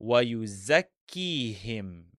ويزكيهم.